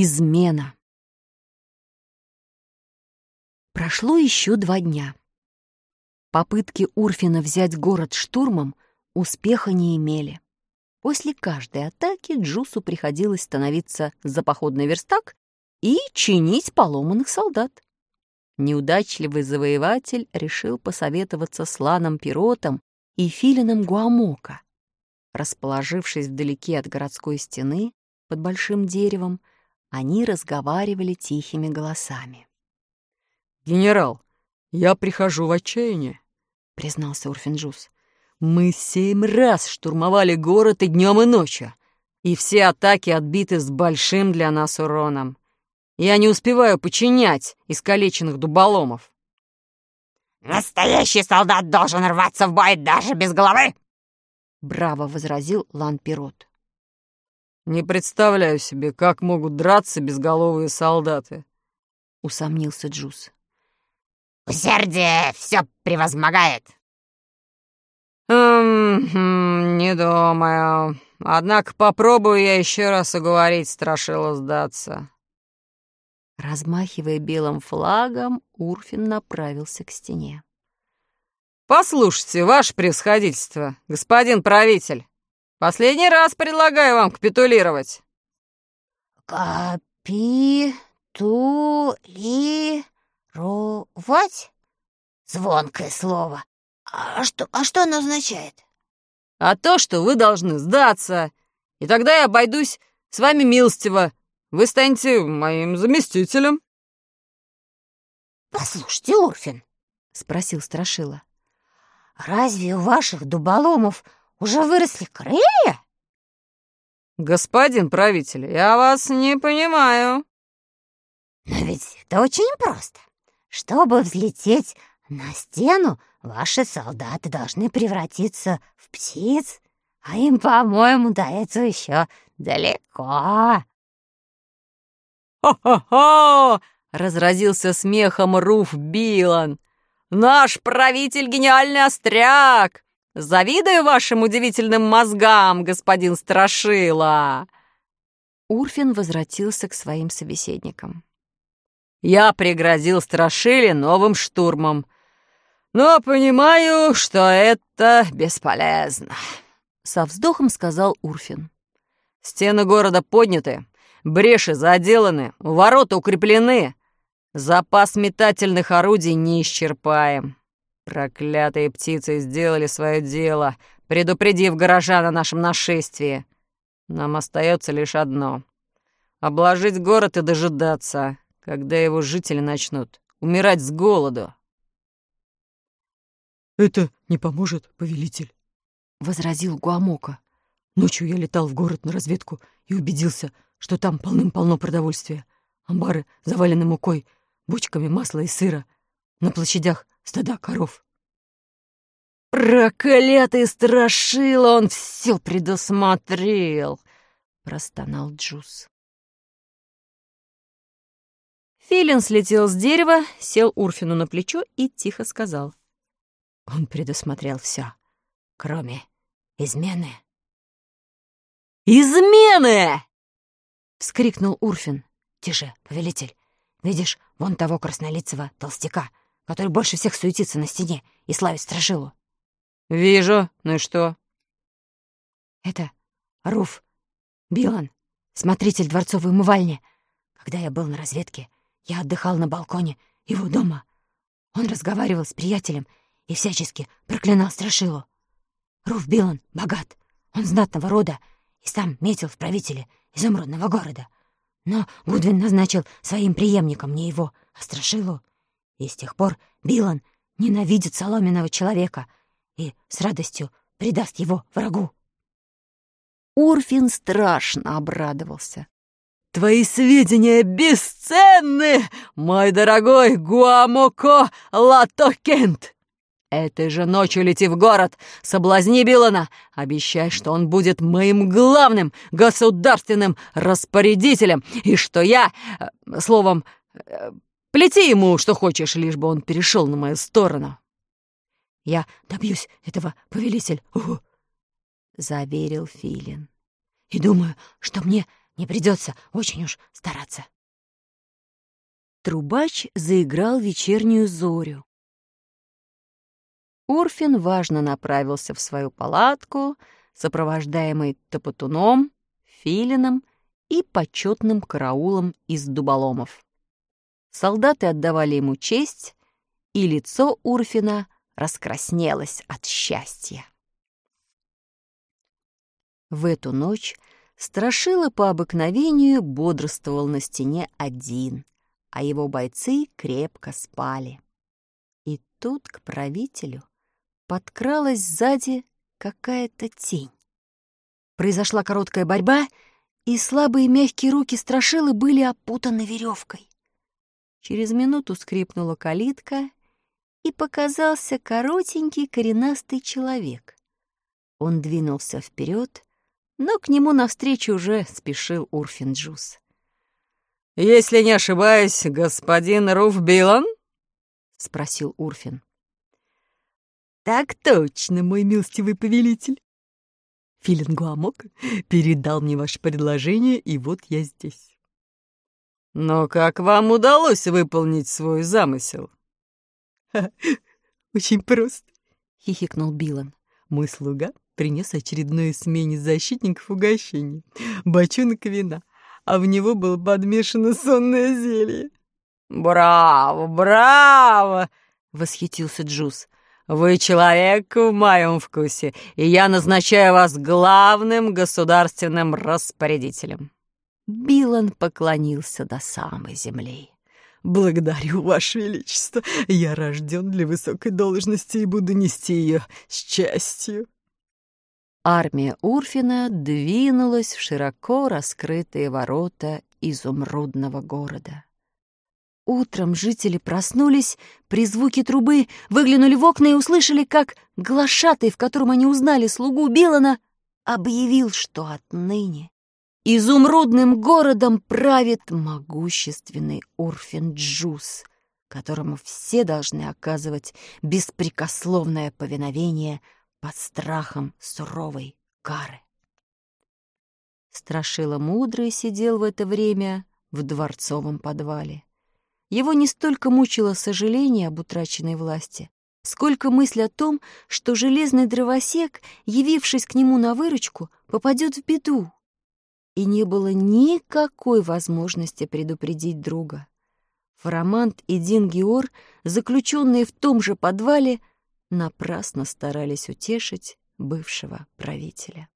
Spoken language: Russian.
Измена. Прошло еще два дня. Попытки Урфина взять город штурмом успеха не имели. После каждой атаки Джусу приходилось становиться за походный верстак и чинить поломанных солдат. Неудачливый завоеватель решил посоветоваться с Ланом Пиротом и Филином Гуамока. Расположившись вдалеке от городской стены, под большим деревом, они разговаривали тихими голосами. «Генерал, я прихожу в отчаяние», — признался Урфинджус. «Мы семь раз штурмовали город и днем, и ночью, и все атаки отбиты с большим для нас уроном. Я не успеваю починять искалеченных дуболомов». «Настоящий солдат должен рваться в бой даже без головы!» — браво возразил Лан Пирот. «Не представляю себе, как могут драться безголовые солдаты», — усомнился Джуз. Усердие все превозмогает. «Эм, не думаю. Однако попробую я еще раз уговорить Страшила сдаться». Размахивая белым флагом, Урфин направился к стене. «Послушайте, ваше превосходительство, господин правитель, последний раз предлагаю вам капитулировать». «Капи-ту-ли...» «Рувать?» Звонкое слово. А что, а что оно означает? А то, что вы должны сдаться, и тогда я обойдусь с вами милостиво. Вы станете моим заместителем. Послушайте, Урфин, — спросил Страшила, — разве у ваших дуболомов уже выросли крылья? Господин правитель, я вас не понимаю. Но ведь это очень просто. Чтобы взлететь на стену, ваши солдаты должны превратиться в птиц, а им, по-моему, до этого еще далеко. «Хо-хо-хо!» — разразился смехом Руф Билан. «Наш правитель — гениальный остряк! Завидую вашим удивительным мозгам, господин Страшила!» Урфин возвратился к своим собеседникам. Я пригрозил Страшиле новым штурмом. Но понимаю, что это бесполезно. Со вздохом сказал Урфин. Стены города подняты, бреши заделаны, ворота укреплены. Запас метательных орудий не исчерпаем. Проклятые птицы сделали свое дело, предупредив горожан о нашем нашествии. Нам остается лишь одно — обложить город и дожидаться, когда его жители начнут умирать с голоду. «Это не поможет, повелитель», — возразил Гуамока. «Ночью я летал в город на разведку и убедился, что там полным-полно продовольствия. Амбары завалены мукой, бочками масла и сыра. На площадях стада коров». «Проклятый страшила, он все предусмотрел!» — простонал Джуз. Филин слетел с дерева, сел Урфину на плечо и тихо сказал. Он предусмотрел все, кроме измены. «Измены!» — вскрикнул Урфин. «Тише, повелитель. Видишь вон того краснолицего толстяка, который больше всех суетится на стене и славит страшилу?» «Вижу. Ну и что?» «Это Руф Билан, смотритель дворцовой умывальни. Когда я был на разведке, я отдыхал на балконе его дома. Он разговаривал с приятелем и всячески проклинал Страшилу. Руф Билан богат, он знатного рода и сам метил в правителе изумрудного города. Но Гудвин назначил своим преемником не его, а Страшилу. И с тех пор Билан ненавидит соломенного человека и с радостью предаст его врагу. Урфин страшно обрадовался. Твои сведения бесценны, мой дорогой Гуамоко Латокент. Этой же ночью лети в город, соблазни Билана, обещай, что он будет моим главным государственным распорядителем, и что я, э, словом, э, плети ему, что хочешь, лишь бы он перешел на мою сторону. Я добьюсь этого, повелитель, — заверил Филин. И думаю, что мне Не придется очень уж стараться. Трубач заиграл вечернюю зорю. Урфин важно направился в свою палатку, сопровождаемый топотуном, филином и почетным караулом из дуболомов. Солдаты отдавали ему честь, и лицо Урфина раскраснелось от счастья. В эту ночь Страшила по обыкновению бодрствовал на стене один, а его бойцы крепко спали. И тут к правителю подкралась сзади какая-то тень. Произошла короткая борьба, и слабые мягкие руки Страшилы были опутаны веревкой. Через минуту скрипнула калитка, и показался коротенький коренастый человек. Он двинулся вперед, но к нему навстречу уже спешил Урфин Джуз. «Если не ошибаюсь, господин Руф Билан?» — спросил Урфин. «Так точно, мой милостивый повелитель. Филин Гуамок передал мне ваше предложение, и вот я здесь». «Но как вам удалось выполнить свой замысел?» «Очень просто», — хихикнул Билан. «Мой слуга принес очередное смене защитников угощение, бочонок вина, а в него было подмешано сонное зелье. «Браво, браво!» — восхитился Джуз. «Вы человек в моем вкусе, и я назначаю вас главным государственным распорядителем». Билан поклонился до самой земли. «Благодарю, Ваше Величество. Я рожден для высокой должности и буду нести ее с честью». Армия Урфина двинулась в широко раскрытые ворота изумрудного города. Утром жители проснулись, при звуке трубы выглянули в окна и услышали, как глашатый, в котором они узнали слугу Билана, объявил, что отныне изумрудным городом правит могущественный Урфин Джус, которому все должны оказывать беспрекословное повиновение — под страхом суровой кары. Страшила мудрый сидел в это время в дворцовом подвале. Его не столько мучило сожаление об утраченной власти, сколько мысль о том, что железный дровосек, явившись к нему на выручку, попадет в беду. И не было никакой возможности предупредить друга. Фарамант и Дин Геор, заключенные в том же подвале, напрасно старались утешить бывшего правителя.